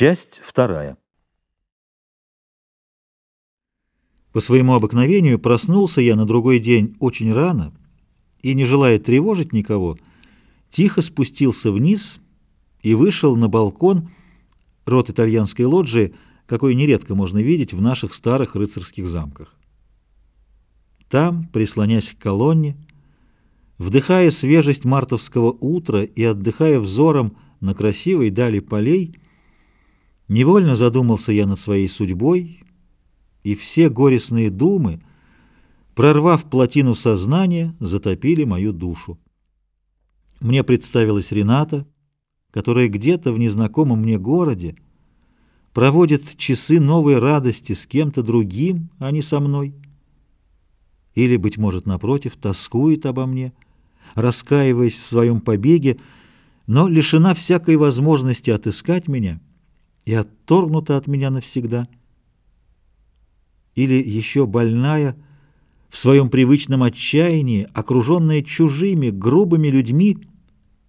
Часть вторая. По своему обыкновению проснулся я на другой день очень рано и, не желая тревожить никого, тихо спустился вниз и вышел на балкон рот итальянской лоджии, какой нередко можно видеть в наших старых рыцарских замках. Там, прислонясь к колонне, вдыхая свежесть мартовского утра и отдыхая взором на красивой дали полей, невольно задумался я над своей судьбой, и все горестные думы, прорвав плотину сознания, затопили мою душу. Мне представилась Рената, которая где-то в незнакомом мне городе проводит часы новой радости с кем-то другим, а не со мной. Или, быть может, напротив, тоскует обо мне, раскаиваясь в своем побеге, но лишена всякой возможности отыскать меня и отторгнута от меня навсегда. Или еще больная, в своем привычном отчаянии, окруженная чужими, грубыми людьми,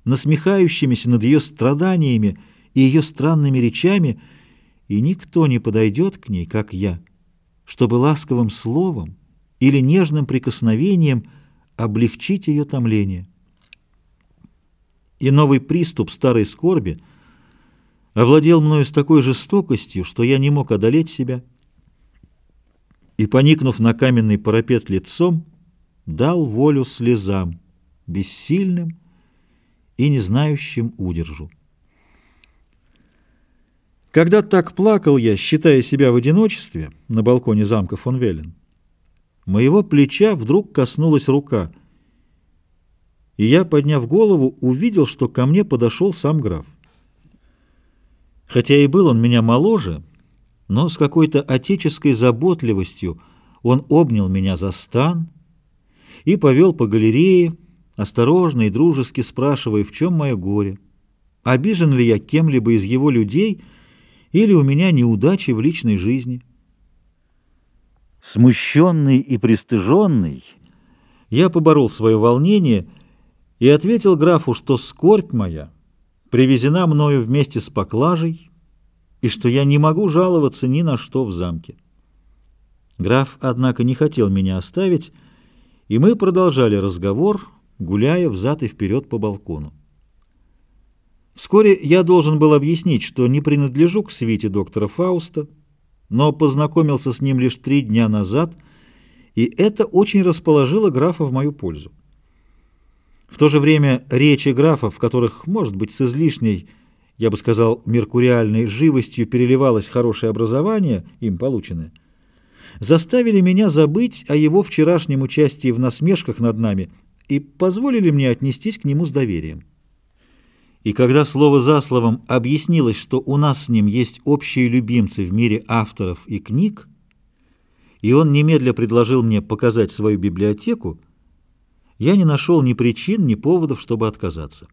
насмехающимися над ее страданиями и ее странными речами, и никто не подойдет к ней, как я, чтобы ласковым словом или нежным прикосновением облегчить ее томление. И новый приступ старой скорби овладел мною с такой жестокостью, что я не мог одолеть себя, и, поникнув на каменный парапет лицом, дал волю слезам, бессильным и не знающим удержу. Когда так плакал я, считая себя в одиночестве, на балконе замка фон Веллен, моего плеча вдруг коснулась рука, и я, подняв голову, увидел, что ко мне подошел сам граф. Хотя и был он меня моложе, но с какой-то отеческой заботливостью он обнял меня за стан и повел по галерее, осторожно и дружески спрашивая, в чем мое горе, обижен ли я кем-либо из его людей или у меня неудачи в личной жизни. Смущенный и пристыженный, я поборол свое волнение и ответил графу, что скорбь моя привезена мною вместе с поклажей и что я не могу жаловаться ни на что в замке. Граф, однако, не хотел меня оставить, и мы продолжали разговор, гуляя взад и вперед по балкону. Вскоре я должен был объяснить, что не принадлежу к свите доктора Фауста, но познакомился с ним лишь три дня назад, и это очень расположило графа в мою пользу. В то же время речи графа, в которых, может быть, с излишней, я бы сказал, меркуриальной живостью переливалось хорошее образование, им полученное, заставили меня забыть о его вчерашнем участии в насмешках над нами и позволили мне отнестись к нему с доверием. И когда слово за словом объяснилось, что у нас с ним есть общие любимцы в мире авторов и книг, и он немедля предложил мне показать свою библиотеку, я не нашел ни причин, ни поводов, чтобы отказаться.